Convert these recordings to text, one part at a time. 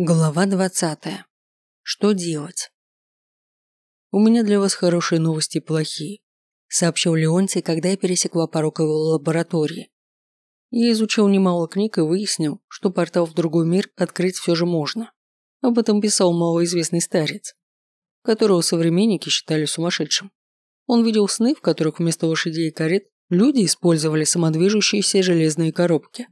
Глава 20. Что делать? «У меня для вас хорошие новости и плохие», – сообщил Леонтий, когда я пересекла порог его лаборатории. Я изучил немало книг и выяснил, что портал в другой мир открыть все же можно. Об этом писал малоизвестный старец, которого современники считали сумасшедшим. Он видел сны, в которых вместо лошадей и карет люди использовали самодвижущиеся железные коробки.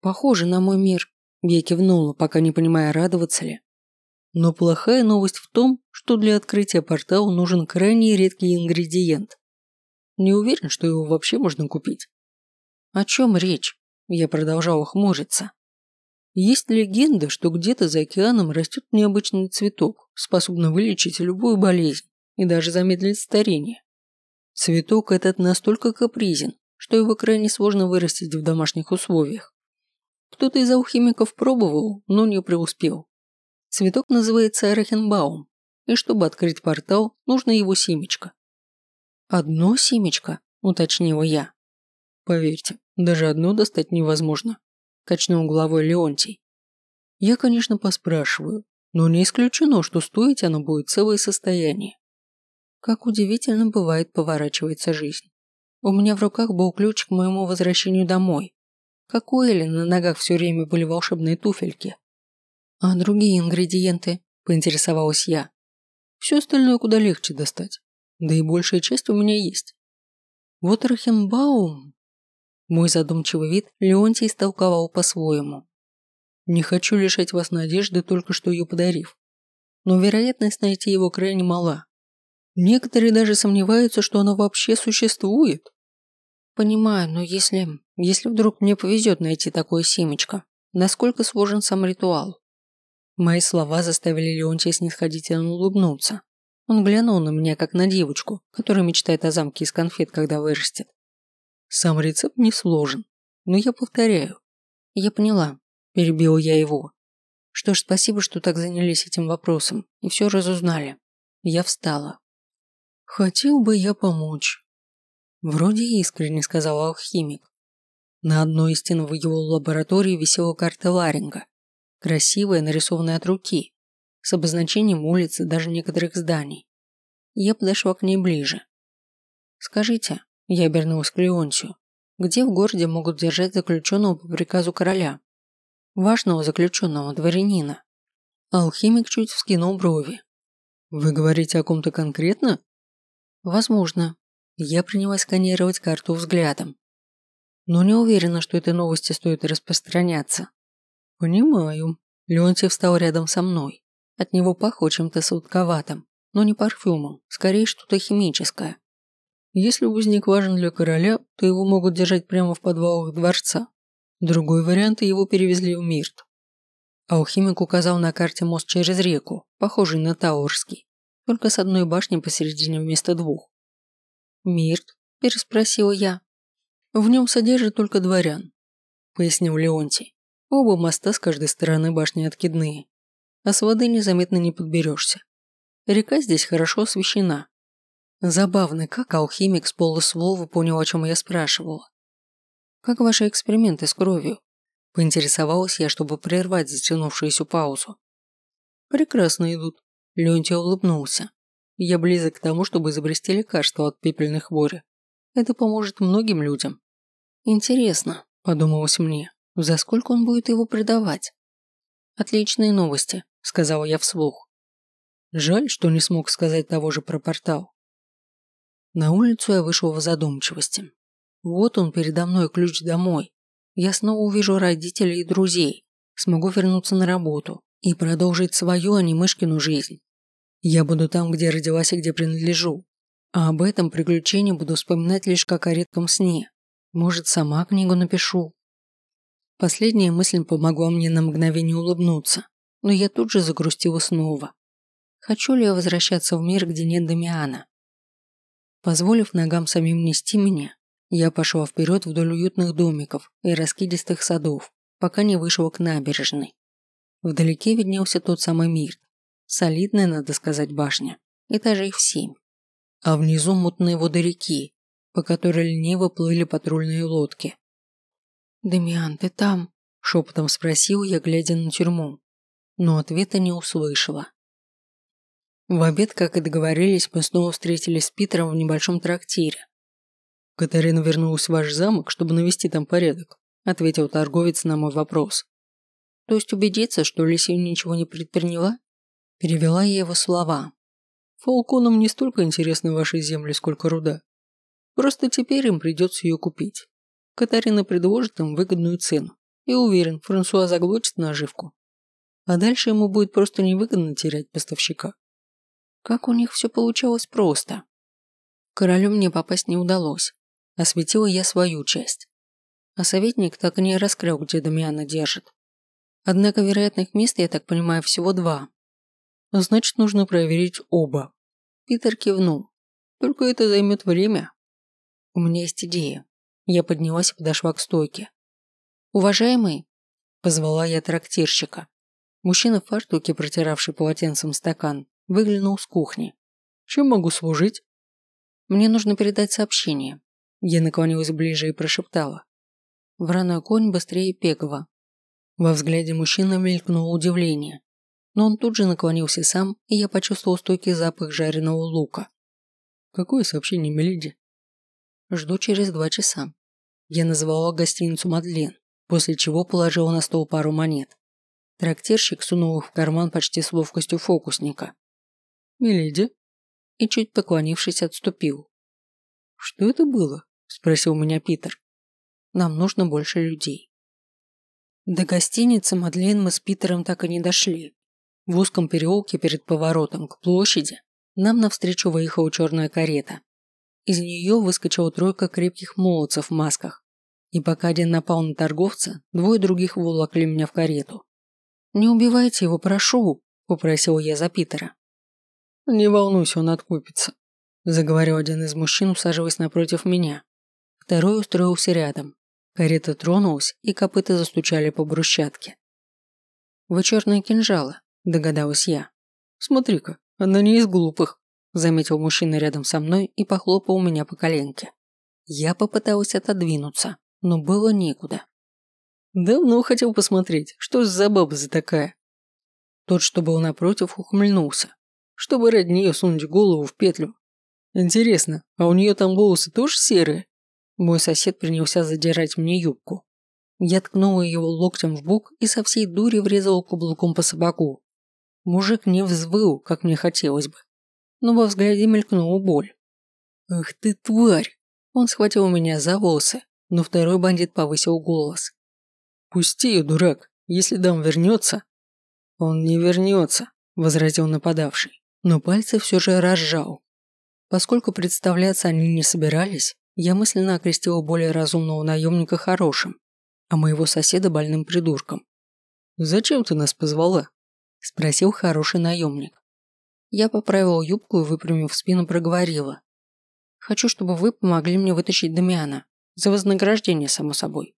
«Похоже на мой мир», я кивнула, пока не понимая, радоваться ли. Но плохая новость в том, что для открытия портала нужен крайне редкий ингредиент. Не уверен, что его вообще можно купить. О чем речь? Я продолжал хмуриться. Есть легенда, что где-то за океаном растет необычный цветок, способный вылечить любую болезнь и даже замедлить старение. Цветок этот настолько капризен, что его крайне сложно вырастить в домашних условиях. Кто-то из алхимиков пробовал, но не преуспел. Цветок называется арахенбаум, и чтобы открыть портал, нужно его семечко. «Одно семечко?» – уточнила я. «Поверьте, даже одно достать невозможно», – качнул головой Леонтий. «Я, конечно, поспрашиваю, но не исключено, что стоить оно будет целое состояние. Как удивительно бывает поворачивается жизнь. У меня в руках был ключ к моему возвращению домой, как у Элли на ногах все время были волшебные туфельки. А другие ингредиенты, поинтересовалась я. Все остальное куда легче достать. Да и большая часть у меня есть. Вот Рахенбаум. Мой задумчивый вид Леонтий истолковал по-своему. Не хочу лишать вас надежды, только что ее подарив. Но вероятность найти его крайне мала. Некоторые даже сомневаются, что она вообще существует. Понимаю, но если... Если вдруг мне повезет найти такое семечко, насколько сложен сам ритуал? Мои слова заставили Леонтия снисходительно улыбнуться. Он глянул на меня, как на девочку, которая мечтает о замке из конфет, когда вырастет. Сам рецепт не сложен, но я повторяю. Я поняла, перебил я его. Что ж, спасибо, что так занялись этим вопросом и все разузнали. Я встала. Хотел бы я помочь, Вроде искренне сказал алхимик. На одной из стен в его лаборатории висела карта Ларинга. Красивая, нарисованная от руки, с обозначением улиц и даже некоторых зданий. Я подошла к ней ближе. «Скажите», – я обернулась к Леонтию, – «где в городе могут держать заключенного по приказу короля? Важного заключенного, дворянина». Алхимик чуть вскинул брови. «Вы говорите о ком-то конкретно?» «Возможно», я принялась сканировать карту взглядом. Но не уверена, что этой новости стоит распространяться. Понимаю. Леонтьев встал рядом со мной. От него пахло чем-то сладковатым, но не парфюмом, скорее что-то химическое. Если узник важен для короля, то его могут держать прямо в подвалах дворца. Другой вариант – его перевезли в Мирт. Алхимик указал на карте мост через реку, похожий на Таурский, только с одной башней посередине вместо двух. «Мирт?» – переспросила я. «В нем содержат только дворян», – пояснил Леонтий. «Оба моста с каждой стороны башни откидные, а с воды незаметно не подберешься. Река здесь хорошо освещена». Забавно, как алхимик с полуслова понял, о чем я спрашивала. «Как ваши эксперименты с кровью?» – поинтересовалась я, чтобы прервать затянувшуюся паузу. «Прекрасно идут», – Леонтий улыбнулся. Я близок к тому, чтобы изобрести лекарство от пепельных хвори. Это поможет многим людям. Интересно, подумалось мне, за сколько он будет его продавать? Отличные новости, сказала я вслух. Жаль, что не смог сказать того же про портал. На улицу я вышел в задумчивости. Вот он передо мной ключ домой. Я снова увижу родителей и друзей, смогу вернуться на работу и продолжить свою, а не мышкину жизнь. Я буду там, где родилась и где принадлежу. А об этом приключении буду вспоминать лишь как о редком сне. Может, сама книгу напишу. Последняя мысль помогла мне на мгновение улыбнуться, но я тут же загрустила снова. Хочу ли я возвращаться в мир, где нет Дамиана? Позволив ногам самим нести меня, я пошла вперед вдоль уютных домиков и раскидистых садов, пока не вышла к набережной. Вдалеке виднелся тот самый мир, Солидная, надо сказать, башня. Этажей в семь. А внизу мутные воды реки, по которой лениво плыли патрульные лодки. «Демиан, ты там?» – шепотом спросил я, глядя на тюрьму. но ответа не услышала. В обед, как и договорились, мы снова встретились с Питером в небольшом трактире. «Катарина вернулась в ваш замок, чтобы навести там порядок», ответил торговец на мой вопрос. «То есть убедиться, что Лисия ничего не предприняла?» Перевела я его слова. «Фалконам не столько интересны ваши земли, сколько руда. Просто теперь им придется ее купить. Катарина предложит им выгодную цену. И уверен, Франсуа заглотит наживку. А дальше ему будет просто невыгодно терять поставщика. Как у них все получалось просто. Королю мне попасть не удалось. Осветила я свою часть. А советник так и не раскрыл, где Дамиана держит. Однако вероятных мест, я так понимаю, всего два. Значит, нужно проверить оба. Питер кивнул. Только это займет время. У меня есть идея. Я поднялась и подошла к стойке. «Уважаемый!» – позвала я трактирщика. Мужчина в фартуке, протиравший полотенцем стакан, выглянул с кухни. «Чем могу служить?» «Мне нужно передать сообщение». Я наклонилась ближе и прошептала. Враной конь быстрее Пегова. Во взгляде мужчины мелькнуло удивление. Но он тут же наклонился сам, и я почувствовал стойкий запах жареного лука. «Какое сообщение, миледи?» Жду через два часа. Я назвала гостиницу Мадлен, после чего положила на стол пару монет. Трактирщик сунул их в карман почти с ловкостью фокусника. «Миледи?» И чуть поклонившись, отступил. «Что это было?» – спросил меня Питер. «Нам нужно больше людей». До гостиницы Мадлен мы с Питером так и не дошли. В узком переулке перед поворотом к площади нам навстречу выехала черная карета. Из нее выскочила тройка крепких молодцев в масках. И пока один напал на торговца, двое других волокли меня в карету. «Не убивайте его, прошу», – попросил я за Питера. «Не волнуйся, он откупится», – заговорил один из мужчин, усаживаясь напротив меня. Второй устроился рядом. Карета тронулась, и копыта застучали по брусчатке. «Вы черные кинжалы», – догадалась я. «Смотри-ка, она не из глупых», заметил мужчина рядом со мной и похлопал меня по коленке. Я попыталась отодвинуться, но было некуда. Давно хотел посмотреть, что за баба за такая. Тот, что был напротив, ухмыльнулся, чтобы ради нее сунуть голову в петлю. Интересно, а у нее там волосы тоже серые? Мой сосед принялся задирать мне юбку. Я ткнула его локтем в бок и со всей дури врезала каблуком по собаку. Мужик не взвыл, как мне хотелось бы но во взгляде мелькнула боль. «Ах ты, тварь!» Он схватил меня за волосы, но второй бандит повысил голос. «Пусти ее, дурак, если дам вернется...» «Он не вернется», – возразил нападавший, но пальцы все же разжал. Поскольку представляться они не собирались, я мысленно окрестила более разумного наемника хорошим, а моего соседа больным придурком. «Зачем ты нас позвала?» – спросил хороший наемник. Я поправила юбку и, выпрямив спину, проговорила. «Хочу, чтобы вы помогли мне вытащить Дамиана. За вознаграждение, само собой».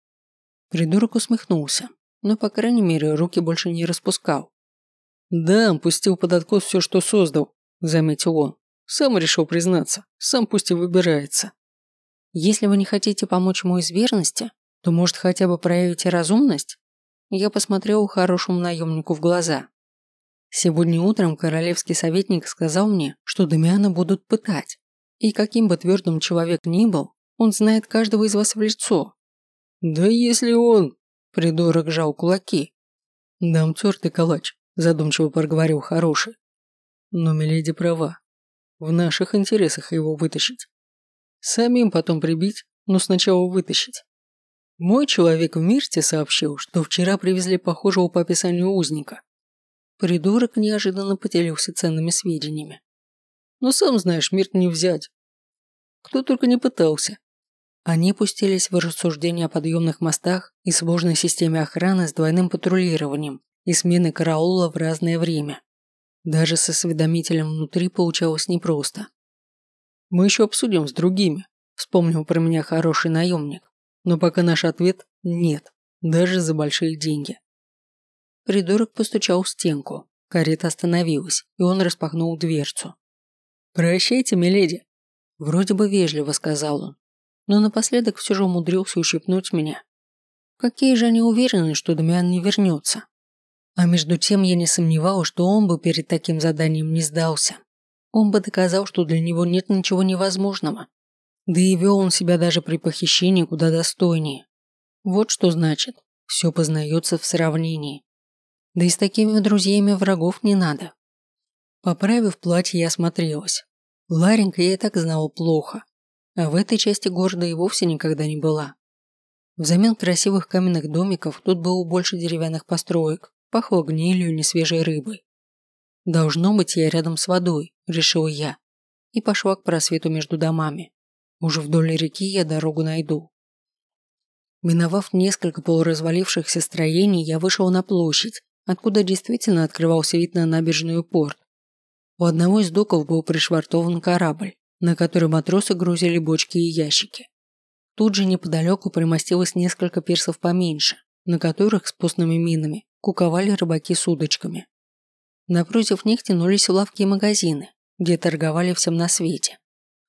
Придурок усмехнулся, но, по крайней мере, руки больше не распускал. «Да, пустил под откос все, что создал», – заметил он. «Сам решил признаться, сам пусть и выбирается». «Если вы не хотите помочь ему из верности, то, может, хотя бы проявите разумность?» Я посмотрел хорошему наемнику в глаза. Сегодня утром королевский советник сказал мне, что Дамиана будут пытать. И каким бы твердым человек ни был, он знает каждого из вас в лицо. Да если он... Придурок жал кулаки. Дам тертый калач, задумчиво проговорил хороший. Но Миледи права. В наших интересах его вытащить. Самим потом прибить, но сначала вытащить. Мой человек в Мирте сообщил, что вчера привезли похожего по описанию узника. Придурок неожиданно поделился ценными сведениями. Но сам знаешь, мир не взять. Кто только не пытался. Они пустились в рассуждения о подъемных мостах и сложной системе охраны с двойным патрулированием и сменой караула в разное время. Даже с осведомителем внутри получалось непросто. «Мы еще обсудим с другими», – вспомнил про меня хороший наемник. Но пока наш ответ – нет, даже за большие деньги. Придурок постучал в стенку. Карета остановилась, и он распахнул дверцу. «Прощайте, миледи!» Вроде бы вежливо сказал он, но напоследок все же умудрился ущипнуть меня. Какие же они уверены, что Дамиан не вернется? А между тем я не сомневалась, что он бы перед таким заданием не сдался. Он бы доказал, что для него нет ничего невозможного. Да и вел он себя даже при похищении куда достойнее. Вот что значит, все познается в сравнении. Да и с такими друзьями врагов не надо. Поправив платье, я осмотрелась. Ларенька я и так знала плохо, а в этой части города и вовсе никогда не была. Взамен красивых каменных домиков тут было больше деревянных построек, пахло гнилью и несвежей рыбой. Должно быть, я рядом с водой, решила я, и пошла к просвету между домами. Уже вдоль реки я дорогу найду. Миновав несколько полуразвалившихся строений, я вышел на площадь, откуда действительно открывался вид на набережную порт. У одного из доков был пришвартован корабль, на который матросы грузили бочки и ящики. Тут же неподалеку примостилось несколько пирсов поменьше, на которых с постными минами куковали рыбаки с удочками. Напротив них тянулись лавки и магазины, где торговали всем на свете.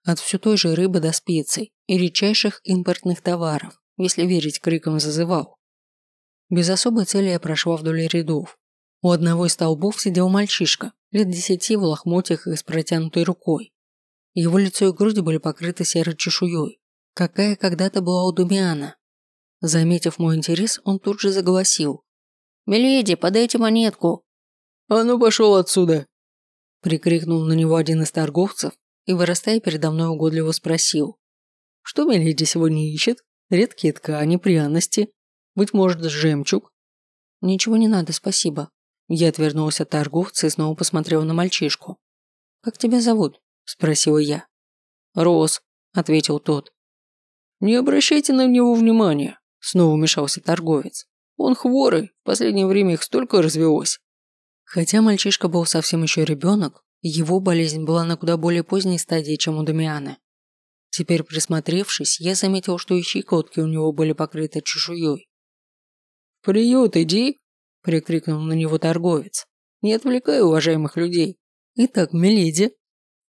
От все той же рыбы до специй и редчайших импортных товаров если верить крикам зазывал. Без особой цели я прошла вдоль рядов. У одного из столбов сидел мальчишка, лет десяти в лохмотьях и с протянутой рукой. Его лицо и грудь были покрыты серой чешуей, какая когда-то была у Думиана. Заметив мой интерес, он тут же заголосил. «Миледи, подайте монетку!» «А ну пошел отсюда!» Прикрикнул на него один из торговцев и, вырастая передо мной, угодливо спросил. «Что Миледи сегодня ищет?» Редкие ткани, пряности. Быть может, жемчуг. Ничего не надо, спасибо. Я отвернулся от торговца и снова посмотрел на мальчишку. Как тебя зовут? Спросила я. Рос, ответил тот. Не обращайте на него внимания. Снова вмешался торговец. Он хворый, в последнее время их столько развелось. Хотя мальчишка был совсем еще ребенок, его болезнь была на куда более поздней стадии, чем у Дамиана. Теперь присмотревшись, я заметил, что и щекотки у него были покрыты чешуей. «Приют, иди!» – прикрикнул на него торговец. «Не отвлекай уважаемых людей. Итак, миледи!»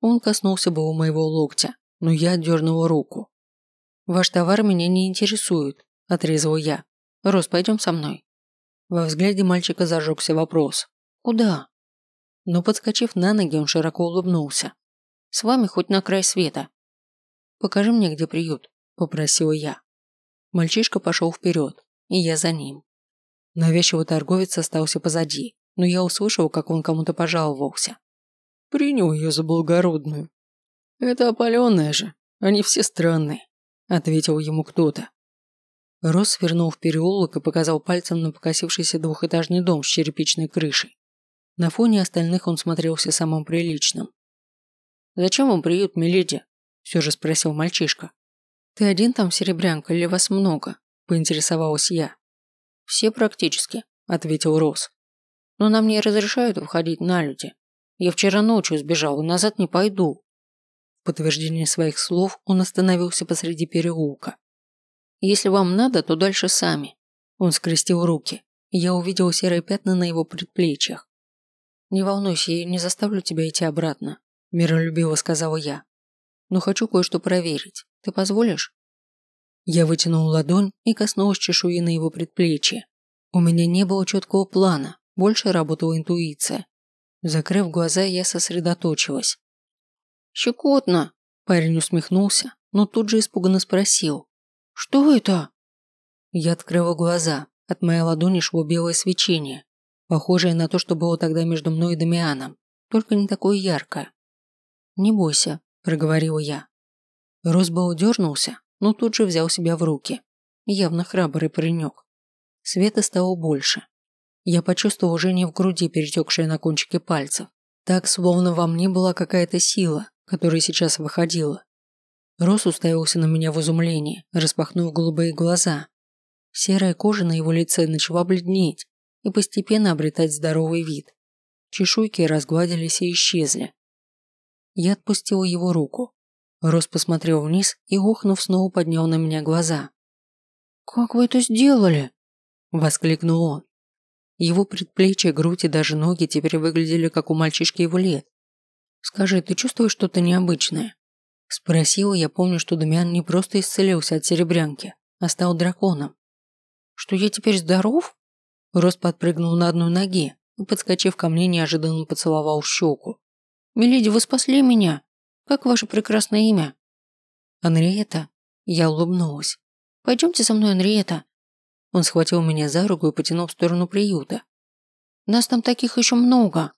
Он коснулся бы у моего локтя, но я отдернул руку. «Ваш товар меня не интересует», – отрезал я. «Рос, пойдем со мной». Во взгляде мальчика зажегся вопрос. «Куда?» Но, подскочив на ноги, он широко улыбнулся. «С вами хоть на край света. «Покажи мне, где приют», – попросила я. Мальчишка пошел вперед, и я за ним. Навязчивый торговец остался позади, но я услышал, как он кому-то пожаловался. «Принял ее за благородную». «Это опаленная же, они все странные», – ответил ему кто-то. Рос свернул в переулок и показал пальцем на покосившийся двухэтажный дом с черепичной крышей. На фоне остальных он смотрелся самым приличным. «Зачем вам приют, миледи?» все же спросил мальчишка. «Ты один там, серебрянка, или вас много?» – поинтересовалась я. «Все практически», – ответил Рос. «Но нам не разрешают выходить на люди. Я вчера ночью сбежал и назад не пойду». В подтверждение своих слов он остановился посреди переулка. «Если вам надо, то дальше сами». Он скрестил руки, я увидел серые пятна на его предплечьях. «Не волнуйся, я не заставлю тебя идти обратно», – миролюбиво сказала я но хочу кое-что проверить. Ты позволишь?» Я вытянул ладонь и коснулась чешуи на его предплечье. У меня не было четкого плана, больше работала интуиция. Закрыв глаза, я сосредоточилась. «Щекотно!» – парень усмехнулся, но тут же испуганно спросил. «Что это?» Я открыла глаза. От моей ладони шло белое свечение, похожее на то, что было тогда между мной и Дамианом, только не такое яркое. «Не бойся, проговорила я. Росбоу дернулся, но тут же взял себя в руки. Явно храбрый паренек. Света стало больше. Я почувствовал уже не в груди, перетекшее на кончике пальцев. Так, словно во мне была какая-то сила, которая сейчас выходила. Рос уставился на меня в изумлении, распахнув голубые глаза. Серая кожа на его лице начала бледнеть и постепенно обретать здоровый вид. Чешуйки разгладились и исчезли, я отпустила его руку. Рос посмотрел вниз и, ухнув, снова поднял на меня глаза. «Как вы это сделали?» – воскликнул он. Его предплечья, грудь и даже ноги теперь выглядели, как у мальчишки его лет. «Скажи, ты чувствуешь что-то необычное?» Спросила, я помню, что Дамиан не просто исцелился от серебрянки, а стал драконом. «Что я теперь здоров?» Рост подпрыгнул на одной ноге и, подскочив ко мне, неожиданно поцеловал щеку. «Миледи, вы спасли меня! Как ваше прекрасное имя?» «Анриета?» Я улыбнулась. «Пойдемте со мной, Анриета». Он схватил меня за руку и потянул в сторону приюта. «Нас там таких еще много».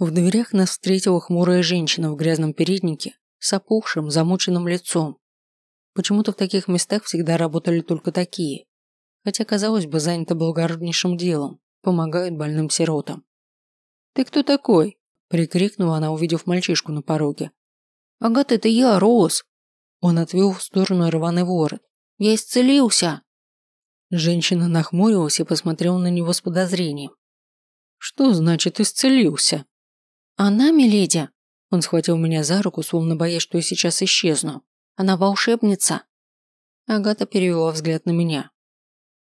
В дверях нас встретила хмурая женщина в грязном переднике с опухшим, замученным лицом. Почему-то в таких местах всегда работали только такие. Хотя, казалось бы, заняты благороднейшим делом, помогают больным сиротам. «Ты кто такой?» – прикрикнула она, увидев мальчишку на пороге. «Агата, это я, Роз!» Он отвел в сторону рваный ворот. «Я исцелился!» Женщина нахмурилась и посмотрела на него с подозрением. «Что значит исцелился?» «Она, миледи?» Он схватил меня за руку, словно боясь, что я сейчас исчезну. «Она волшебница!» Агата перевела взгляд на меня.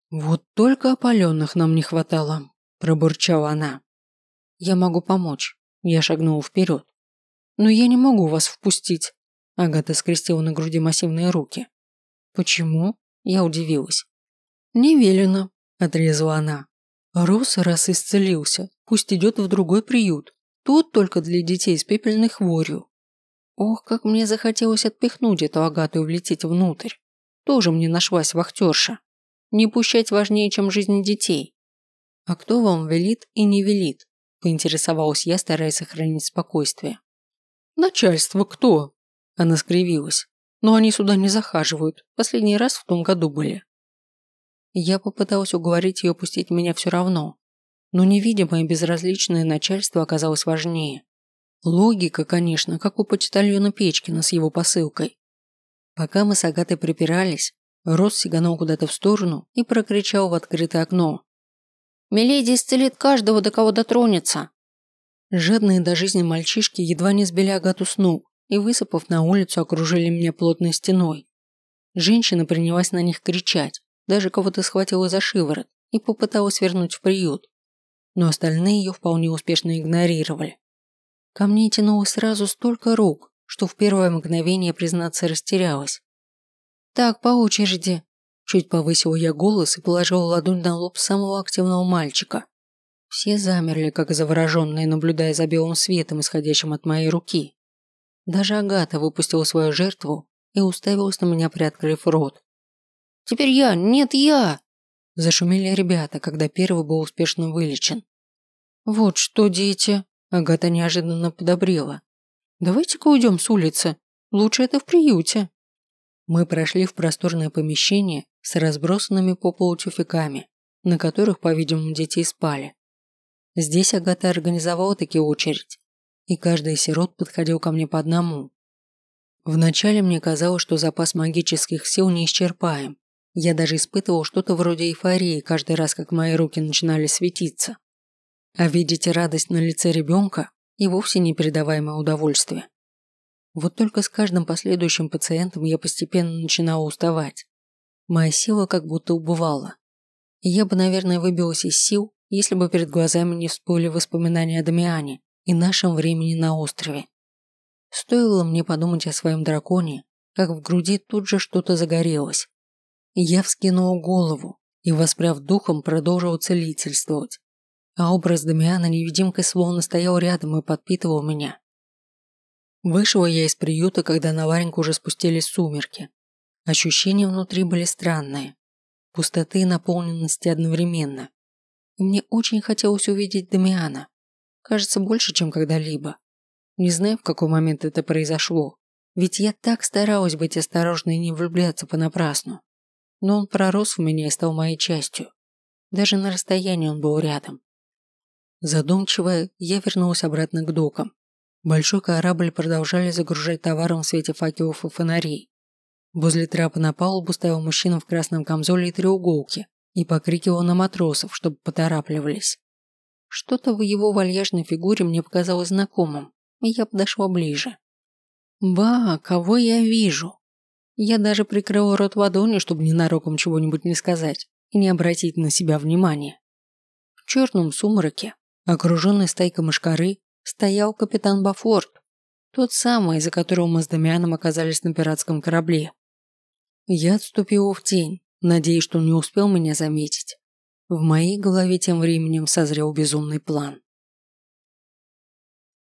«Вот только опаленных нам не хватало», – пробурчала она. «Я могу помочь». Я шагнул вперед. «Но я не могу вас впустить. Агата скрестила на груди массивные руки. «Почему?» Я удивилась. «Не велено», – отрезала она. «Рос раз исцелился, пусть идет в другой приют. Тут только для детей с пепельной хворью». Ох, как мне захотелось отпихнуть эту Агату и влететь внутрь. Тоже мне нашлась вахтерша. Не пущать важнее, чем жизнь детей. «А кто вам велит и не велит?» – поинтересовалась я, стараясь сохранить спокойствие. «Начальство кто?» Она скривилась. Но они сюда не захаживают. Последний раз в том году были. Я попыталась уговорить ее пустить меня все равно. Но невидимое безразличное начальство оказалось важнее. Логика, конечно, как у почтальона Печкина с его посылкой. Пока мы с Агатой припирались, Рос сиганул куда-то в сторону и прокричал в открытое окно. «Миледи исцелит каждого, до кого дотронется!» Жадные до жизни мальчишки едва не сбили Агату с ног и, высыпав на улицу, окружили меня плотной стеной. Женщина принялась на них кричать, даже кого-то схватила за шиворот и попыталась вернуть в приют. Но остальные ее вполне успешно игнорировали. Ко мне тянуло сразу столько рук, что в первое мгновение, признаться, растерялась. «Так, по очереди», Чуть повысил я голос и положил ладонь на лоб самого активного мальчика. Все замерли, как завороженные, наблюдая за белым светом, исходящим от моей руки. Даже Агата выпустила свою жертву и уставилась на меня, приоткрыв рот. «Теперь я! Нет, я!» Зашумели ребята, когда первый был успешно вылечен. «Вот что, дети!» Агата неожиданно подобрела. «Давайте-ка уйдем с улицы. Лучше это в приюте». Мы прошли в просторное помещение с разбросанными по полу тюфяками, на которых, по-видимому, детей спали. Здесь Агата организовала таки очередь и каждый сирот подходил ко мне по одному. Вначале мне казалось, что запас магических сил не исчерпаем. Я даже испытывал что-то вроде эйфории каждый раз, как мои руки начинали светиться. А видеть радость на лице ребенка и вовсе непередаваемое удовольствие. Вот только с каждым последующим пациентом я постепенно начинала уставать. Моя сила как будто убывала. И я бы, наверное, выбилась из сил, если бы перед глазами не всплыли воспоминания о Дамиане и нашем времени на острове. Стоило мне подумать о своем драконе, как в груди тут же что-то загорелось. Я вскинул голову и, воспряв духом, продолжил целительствовать. А образ Дамиана невидимкой словно стоял рядом и подпитывал меня. Вышел я из приюта, когда на Вареньку уже спустились сумерки. Ощущения внутри были странные. Пустоты и наполненности одновременно. И мне очень хотелось увидеть Дамиана. Кажется, больше, чем когда-либо. Не знаю, в какой момент это произошло. Ведь я так старалась быть осторожной и не влюбляться понапрасну. Но он пророс в меня и стал моей частью. Даже на расстоянии он был рядом. Задумчивая, я вернулась обратно к докам. Большой корабль продолжали загружать товаром в свете факелов и фонарей. Возле трапа на палубу стоял мужчина в красном камзоле и треуголке и покрикивал на матросов, чтобы поторапливались. Что-то в его вальяжной фигуре мне показалось знакомым, и я подошла ближе. «Ба, кого я вижу?» Я даже прикрыла рот ладонью, чтобы ненароком чего-нибудь не сказать и не обратить на себя внимания. В черном сумраке, окруженный стайкой мышкары, стоял капитан Бафорд, тот самый, из-за которого мы с Дамианом оказались на пиратском корабле. Я отступила в тень, надеясь, что не успел меня заметить. В моей голове тем временем созрел безумный план.